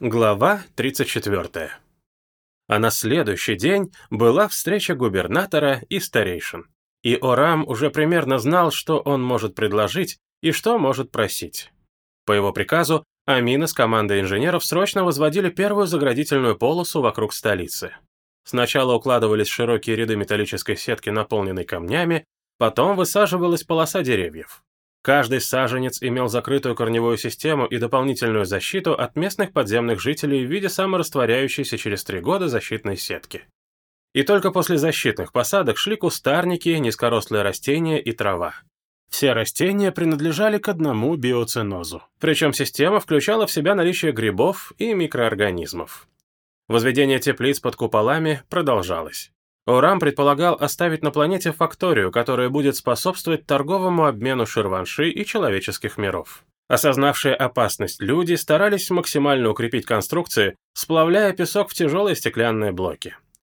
Глава 34. А на следующий день была встреча губернатора и старейшин. И Орам уже примерно знал, что он может предложить и что может просить. По его приказу, Амина с командой инженеров срочно возводили первую заградительную полосу вокруг столицы. Сначала укладывались широкие ряды металлической сетки, наполненной камнями, потом высаживалась полоса деревьев. Каждый саженец имел закрытую корневую систему и дополнительную защиту от местных подземных жителей в виде саморастворяющейся через три года защитной сетки. И только после защитных посадок шли кустарники, низкорослые растения и трава. Все растения принадлежали к одному биоценозу, причем система включала в себя наличие грибов и микроорганизмов. Возведение теплиц под куполами продолжалось. Урам предполагал оставить на планете факторию, которая будет способствовать торговому обмену ширванши и человеческих миров. Осознавшие опасность люди старались максимально укрепить конструкции, сплавляя песок в тяжелые стеклянные блоки.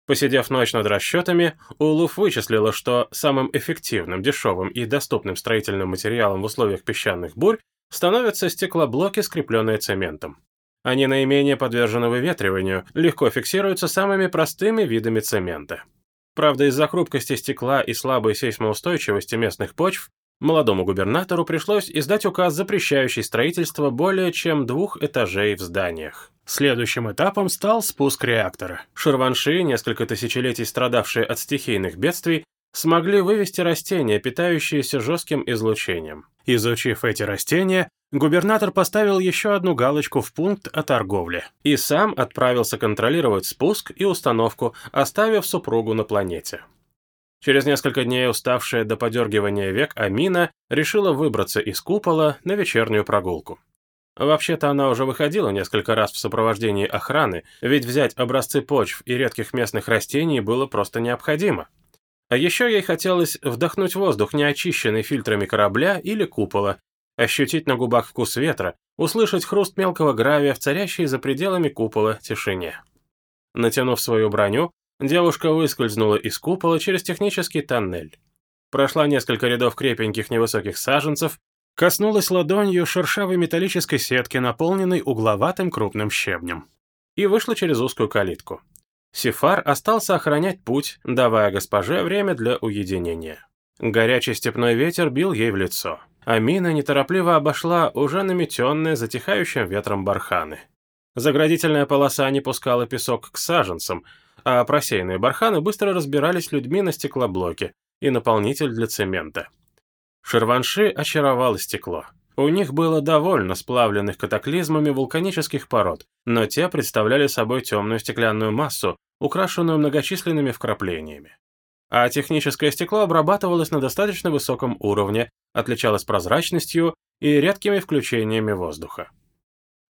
Посидев ночь над расчетами, Улуф вычислила, что самым эффективным, дешевым и доступным строительным материалом в условиях песчаных бурь становятся стеклоблоки, скрепленные цементом. Они наименее подвержены выветриванию, легко фиксируются самыми простыми видами цемента. Правда, из-за хрупкости стекла и слабой сейсмоустойчивости местных почв, молодому губернатору пришлось издать указ, запрещающий строительство более чем двух этажей в зданиях. Следующим этапом стал спуск реактора. Шерванши, несколько тысячелетий страдавшие от стихийных бедствий, смогли вывести растения, питающиеся жестким излучением. Изучив эти растения, губернатор поставил еще одну галочку в пункт о торговле и сам отправился контролировать спуск и установку, оставив супругу на планете. Через несколько дней уставшая до подергивания век Амина решила выбраться из купола на вечернюю прогулку. Вообще-то она уже выходила несколько раз в сопровождении охраны, ведь взять образцы почв и редких местных растений было просто необходимо. А еще ей хотелось вдохнуть воздух, не очищенный фильтрами корабля или купола, ощутить на губах вкус ветра, услышать хруст мелкого гравия в царящей за пределами купола тишине. Натянув свою броню, девушка выскользнула из купола через технический тоннель. Прошла несколько рядов крепеньких невысоких саженцев, коснулась ладонью шершавой металлической сетки, наполненной угловатым крупным щебнем, и вышла через узкую калитку. Сифар остался охранять путь, давая госпоже время для уединения. Горячий степной ветер бил ей в лицо. Амина неторопливо обошла уже наметенные затихающим ветром барханы. Заградительная полоса не пускала песок к саженцам, а просеянные барханы быстро разбирались людьми на стеклоблоке и наполнитель для цемента. Шерванши очаровало стекло. У них было довольно сплавленных катаклизмами вулканических пород, но те представляли собой темную стеклянную массу, украшенную многочисленными вкраплениями а техническое стекло обрабатывалось на достаточно высоком уровне, отличалось прозрачностью и редкими включениями воздуха.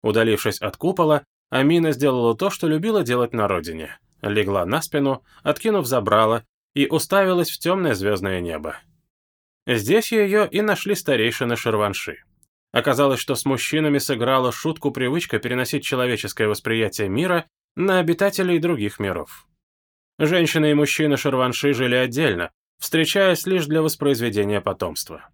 Удалившись от купола, Амина сделала то, что любила делать на родине. Легла на спину, откинув забрало, и уставилась в темное звездное небо. Здесь ее и нашли старейшины Шерванши. Оказалось, что с мужчинами сыграла шутку привычка переносить человеческое восприятие мира на обитателей других миров. Женщины и мужчины Шерванши жили отдельно, встречаясь лишь для воспроизведения потомства.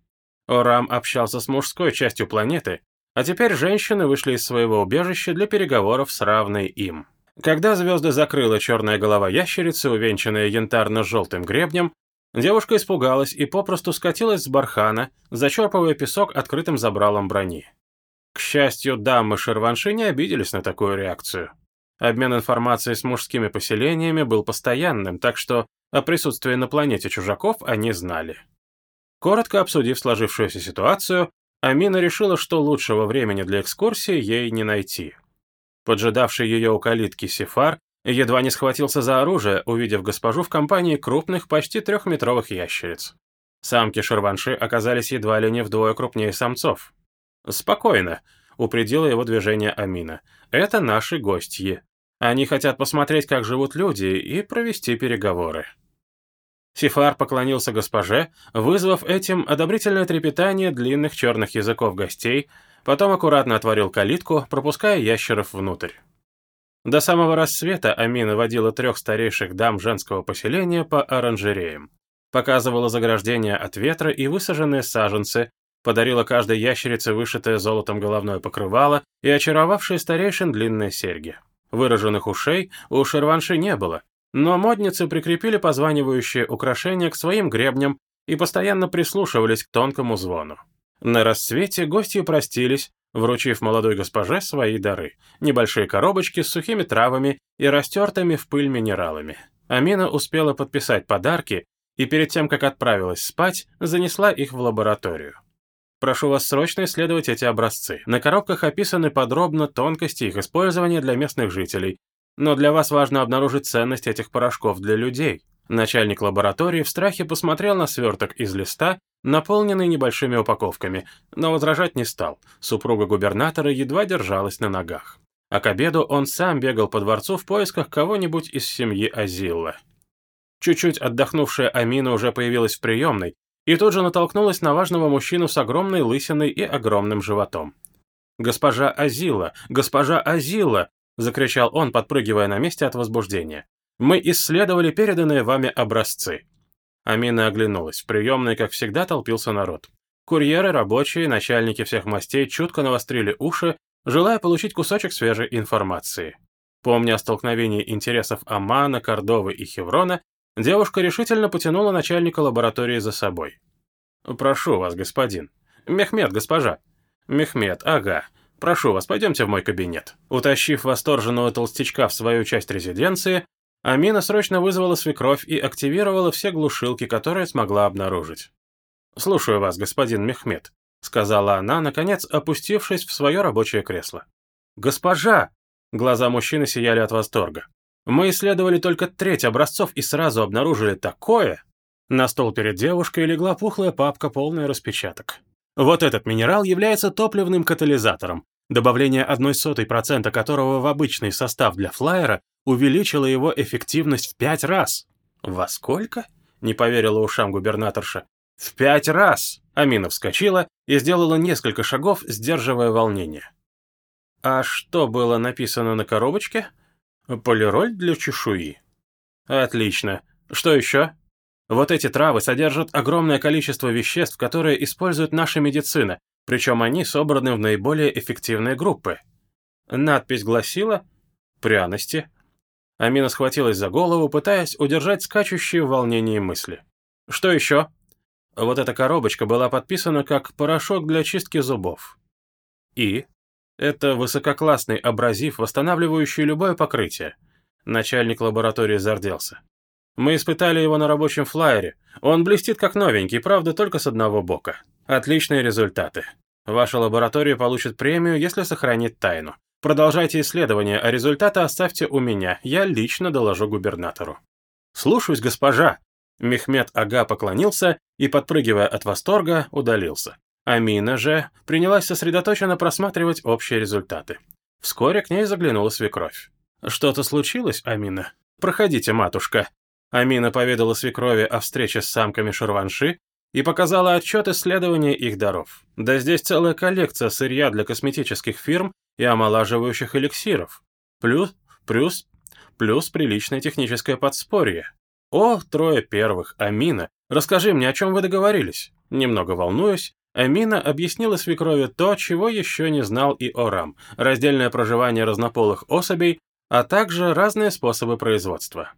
Орам общался с мужской частью планеты, а теперь женщины вышли из своего убежища для переговоров с равной им. Когда звезды закрыла черная голова ящерицы, увенчанная янтарно-желтым гребнем, девушка испугалась и попросту скатилась с бархана, зачерпывая песок открытым забралом брони. К счастью, дамы Шерванши не обиделись на такую реакцию. Обмен информацией с мужскими поселениями был постоянным, так что о присутствии на планете чужаков они знали. Коротко обсудив сложившуюся ситуацию, Амина решила, что лучшего времени для экскурсии ей не найти. Поджидавший ее у калитки Сефар едва не схватился за оружие, увидев госпожу в компании крупных, почти трехметровых ящериц. Самки шерванши оказались едва ли не вдвое крупнее самцов. «Спокойно», — упредила его движение Амина. «Это наши гостьи. Они хотят посмотреть, как живут люди, и провести переговоры. Сифар поклонился госпоже, вызвав этим одобрительное трепетание длинных черных языков гостей, потом аккуратно отворил калитку, пропуская ящеров внутрь. До самого рассвета Амина водила трех старейших дам женского поселения по оранжереям. Показывала заграждения от ветра и высаженные саженцы, подарила каждой ящерице вышитое золотом головное покрывало и очаровавшие старейшин длинные серьги. Выраженных ушей у шерванши не было, но модницы прикрепили позванивающие украшения к своим гребням и постоянно прислушивались к тонкому звону. На рассвете гости простились, вручив молодой госпоже свои дары, небольшие коробочки с сухими травами и растертыми в пыль минералами. Амина успела подписать подарки и перед тем, как отправилась спать, занесла их в лабораторию. Прошу вас срочно исследовать эти образцы. На коробках описаны подробно тонкости их использования для местных жителей, но для вас важно обнаружить ценность этих порошков для людей. Начальник лаборатории в страхе посмотрел на сверток из листа, наполненный небольшими упаковками, но возражать не стал. Супруга губернатора едва держалась на ногах. А к обеду он сам бегал по дворцу в поисках кого-нибудь из семьи Азилла. Чуть-чуть отдохнувшая Амина уже появилась в приемной и тут же натолкнулась на важного мужчину с огромной лысиной и огромным животом. «Госпожа Азила! Госпожа Азила!» закричал он, подпрыгивая на месте от возбуждения. «Мы исследовали переданные вами образцы». Амина оглянулась. В приемной, как всегда, толпился народ. Курьеры, рабочие, начальники всех мастей чутко навострили уши, желая получить кусочек свежей информации. Помня о столкновении интересов Амана, Кордовы и Хеврона, девушка решительно потянула начальника лаборатории за собой. «Прошу вас, господин». «Мехмед, госпожа». «Мехмед, ага. Прошу вас, пойдемте в мой кабинет». Утащив восторженного толстячка в свою часть резиденции, Амина срочно вызвала свекровь и активировала все глушилки, которые смогла обнаружить. «Слушаю вас, господин Мехмед», — сказала она, наконец опустившись в свое рабочее кресло. «Госпожа!» — глаза мужчины сияли от восторга. «Мы исследовали только треть образцов и сразу обнаружили такое!» На стол перед девушкой легла пухлая папка, полная распечаток. Вот этот минерал является топливным катализатором, добавление одной сотой процента которого в обычный состав для флайера увеличило его эффективность в пять раз. «Во сколько?» — не поверила ушам губернаторша. «В пять раз!» — Амина вскочила и сделала несколько шагов, сдерживая волнение. «А что было написано на коробочке?» «Полироль для чешуи». «Отлично. Что еще?» Вот эти травы содержат огромное количество веществ, которые использует наша медицина, причем они собраны в наиболее эффективные группы. Надпись гласила «Пряности». Амина схватилась за голову, пытаясь удержать скачущие в волнении мысли. «Что еще?» Вот эта коробочка была подписана как «порошок для чистки зубов». И? Это высококлассный абразив, восстанавливающий любое покрытие. Начальник лаборатории зарделся. Мы испытали его на рабочем флайере. Он блестит как новенький, правда, только с одного бока. Отличные результаты. Ваша лаборатория получит премию, если сохранит тайну. Продолжайте исследования, а результаты оставьте у меня. Я лично доложу губернатору. Слушаюсь, госпожа. Мехмед Ага поклонился и, подпрыгивая от восторга, удалился. Амина же принялась сосредоточенно просматривать общие результаты. Вскоре к ней заглянула свекровь. «Что-то случилось, Амина?» «Проходите, матушка», Амина поведала свекрови о встрече с самками шурванши и показала отчет исследования их даров. Да здесь целая коллекция сырья для косметических фирм и омолаживающих эликсиров. Плюс, плюс, плюс приличное техническое подспорье. О, трое первых, Амина, расскажи мне, о чем вы договорились? Немного волнуюсь, Амина объяснила свекрови то, чего еще не знал и Орам, раздельное проживание разнополых особей, а также разные способы производства.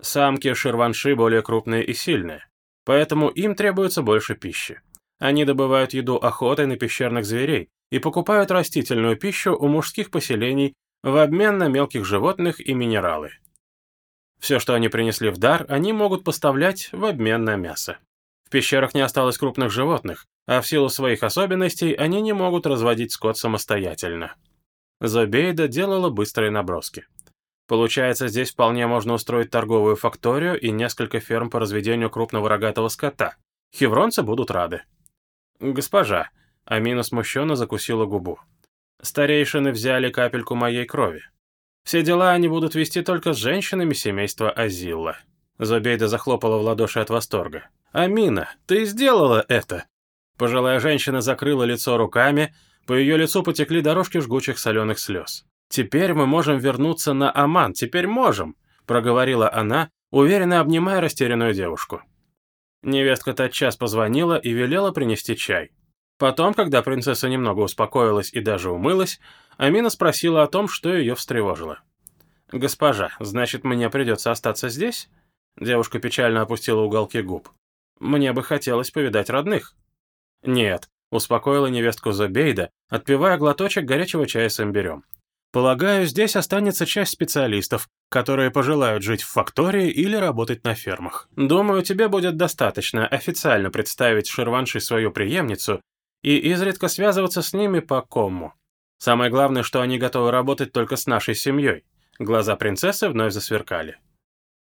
Самки ширванши более крупные и сильные, поэтому им требуется больше пищи. Они добывают еду охотой на пещерных зверей и покупают растительную пищу у мужских поселений в обмен на мелких животных и минералы. Все, что они принесли в дар, они могут поставлять в обмен на мясо. В пещерах не осталось крупных животных, а в силу своих особенностей они не могут разводить скот самостоятельно. Зобейда делала быстрые наброски. Получается, здесь вполне можно устроить торговую факторию и несколько ферм по разведению крупного рогатого скота. Хевронцы будут рады. Госпожа, Амина смущенно закусила губу. Старейшины взяли капельку моей крови. Все дела они будут вести только с женщинами семейства Азилла. Зубейда захлопала в ладоши от восторга. «Амина, ты сделала это!» Пожилая женщина закрыла лицо руками, по ее лицу потекли дорожки жгучих соленых слез. «Теперь мы можем вернуться на Аман, теперь можем», — проговорила она, уверенно обнимая растерянную девушку. Невестка тотчас позвонила и велела принести чай. Потом, когда принцесса немного успокоилась и даже умылась, Амина спросила о том, что ее встревожило. «Госпожа, значит, мне придется остаться здесь?» Девушка печально опустила уголки губ. «Мне бы хотелось повидать родных». «Нет», — успокоила невестку Зобейда, отпивая глоточек горячего чая с имбирем. «Полагаю, здесь останется часть специалистов, которые пожелают жить в фактории или работать на фермах. Думаю, тебе будет достаточно официально представить Шерванши свою преемницу и изредка связываться с ними по кому. Самое главное, что они готовы работать только с нашей семьей. Глаза принцессы вновь засверкали.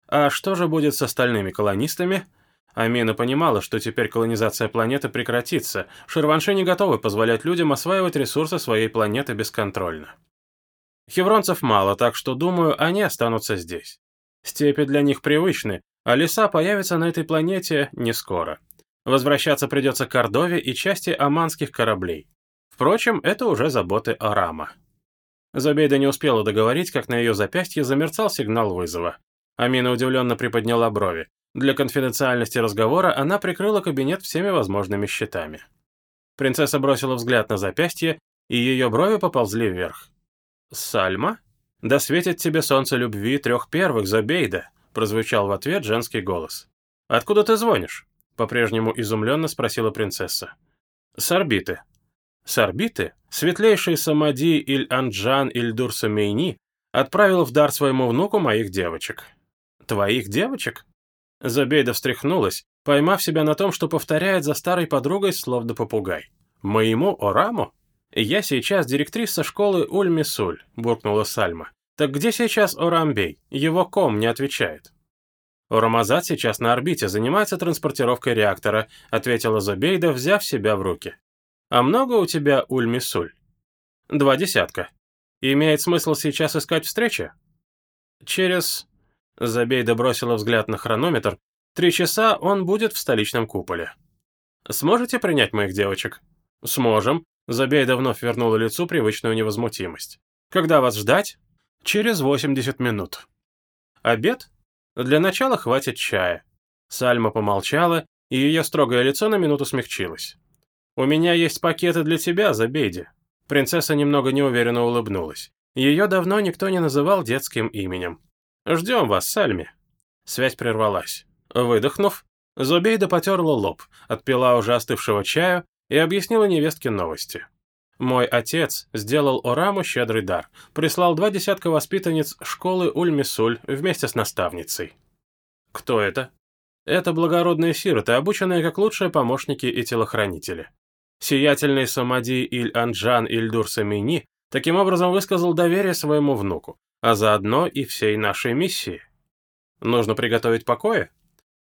А что же будет с остальными колонистами? Амина понимала, что теперь колонизация планеты прекратится. Шерванши не готовы позволять людям осваивать ресурсы своей планеты бесконтрольно. Хевронцев мало, так что, думаю, они останутся здесь. Степи для них привычны, а леса появятся на этой планете не скоро. Возвращаться придется к Кордове и части оманских кораблей. Впрочем, это уже заботы Арама. Забейда не успела договорить, как на ее запястье замерцал сигнал вызова. Амина удивленно приподняла брови. Для конфиденциальности разговора она прикрыла кабинет всеми возможными щитами. Принцесса бросила взгляд на запястье, и ее брови поползли вверх. «Сальма? Да светит тебе солнце любви трех первых, Забейда!» прозвучал в ответ женский голос. «Откуда ты звонишь?» По-прежнему изумленно спросила принцесса. «С орбиты». «С орбиты?» Светлейший Самади Иль-Анджан Иль-Дурса-Мейни отправил в дар своему внуку моих девочек. «Твоих девочек?» Забейда встряхнулась, поймав себя на том, что повторяет за старой подругой словно попугай. «Моему Ораму?» «Я сейчас директриса школы Уль-Мисуль», — буркнула Сальма. «Так где сейчас Орамбей? Его ком не отвечает». «Орамазат сейчас на орбите, занимается транспортировкой реактора», — ответила Забейда, взяв себя в руки. «А много у тебя Уль-Мисуль?» «Два десятка. Имеет смысл сейчас искать встречи?» «Через...» — Забейда бросила взгляд на хронометр. «Три часа он будет в столичном куполе». «Сможете принять моих девочек?» «Сможем», Забей давно вернула лицу привычную невозмутимость. «Когда вас ждать?» «Через 80 минут». «Обед?» «Для начала хватит чая». Сальма помолчала, и ее строгое лицо на минуту смягчилось. «У меня есть пакеты для тебя, Забейди». Принцесса немного неуверенно улыбнулась. Ее давно никто не называл детским именем. «Ждем вас, Сальме». Связь прервалась. Выдохнув, Зубейда потерла лоб, отпила уже остывшего чаю и объяснила невестке новости. Мой отец сделал Ораму щедрый дар, прислал два десятка воспитанниц школы Уль-Мисуль вместе с наставницей. Кто это? Это благородные сироты, обученные как лучшие помощники и телохранители. Сиятельный Самади Иль-Анджан Иль-Дур-Самини таким образом высказал доверие своему внуку, а заодно и всей нашей миссии. Нужно приготовить покои?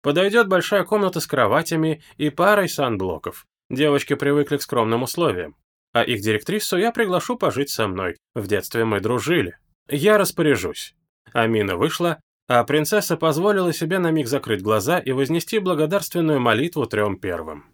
Подойдет большая комната с кроватями и парой санблоков. Девочки привыкли к скромным условиям. А их директрису я приглашу пожить со мной. В детстве мы дружили. Я распоряжусь». Амина вышла, а принцесса позволила себе на миг закрыть глаза и вознести благодарственную молитву трем первым.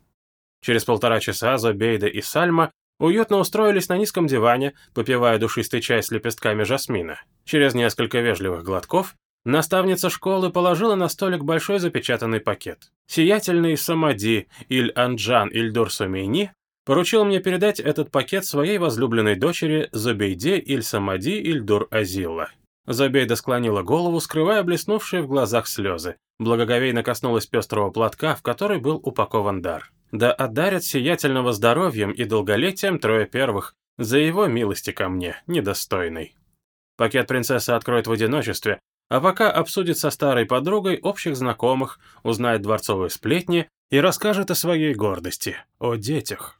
Через полтора часа Зобейда и Сальма уютно устроились на низком диване, попивая душистый чай с лепестками жасмина. Через несколько вежливых глотков Наставница школы положила на столик большой запечатанный пакет. Сиятельный Самади Иль-Анджан Иль-Дурсумейни поручил мне передать этот пакет своей возлюбленной дочери Зубейде Иль-Самади Иль-Дур-Азилла. Зубейда склонила голову, скрывая блеснувшие в глазах слезы. Благоговейно коснулась пестрого платка, в который был упакован дар. Да одарят сиятельного здоровьем и долголетием трое первых за его милости ко мне, недостойный. Пакет принцесса откроет в одиночестве, а пока обсудит со старой подругой общих знакомых, узнает дворцовые сплетни и расскажет о своей гордости, о детях.